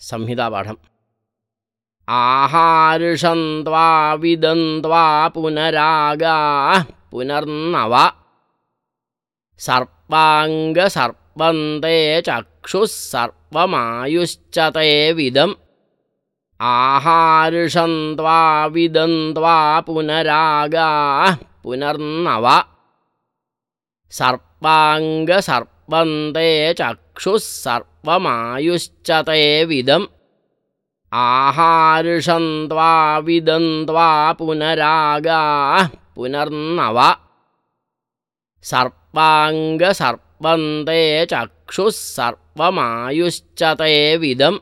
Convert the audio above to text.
संहितापाठम्। आहार्षन्त्वा विदन्त्वा पुनरागाः पुनर्नव। सर्पाङ्गसर्पन्ते चक्षुः सर्पमायुश्च ते विदम्। आहार्षन्त्वा विदन्त्वा पुनरागाः पुनर्नव सर्पाङ्गसर्पन्ते चक्षुः सर्पमायुश्च ते विदम्। आहार्षन्त्वा विदन्त्वा पुनरागाः पुनर्नव। सर्पाङ्गसर्पन्ते चक्षुः सर्पमायुश्च ते विदम्